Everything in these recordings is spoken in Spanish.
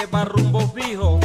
lleva rumbo fijo.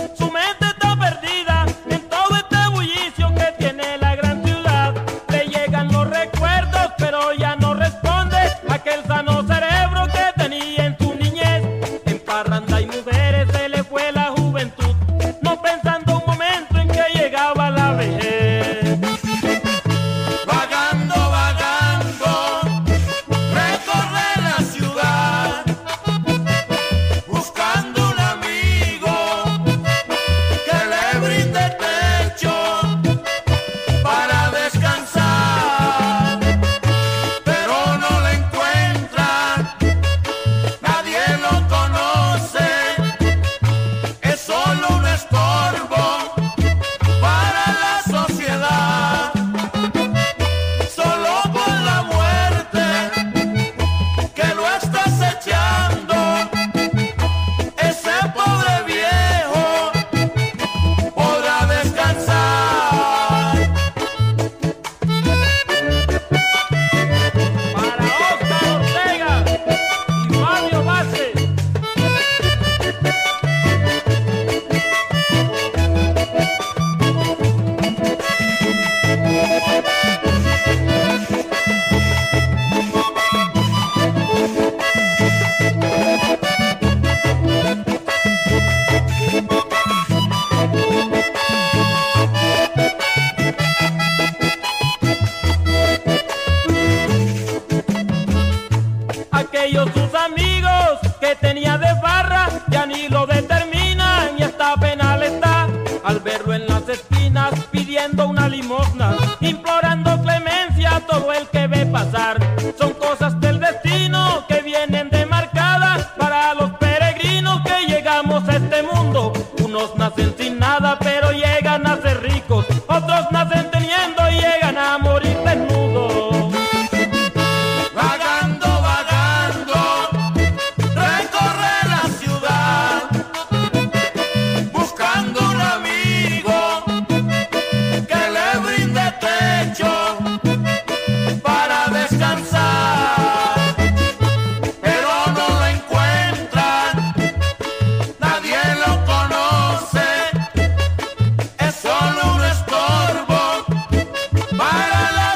sus amigos que tenía de barra ya ni lo determinan y hasta penal está. Al verlo en las esquinas pidiendo una limosna, implorando clemencia a todo el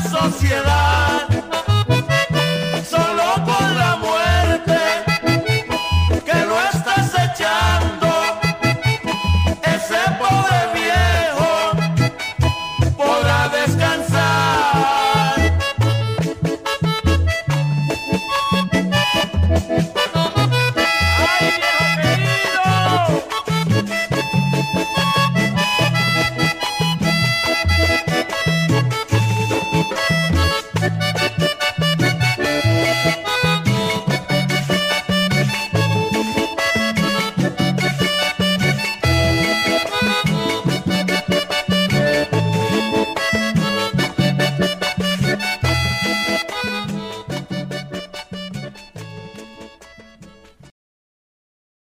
sociedad.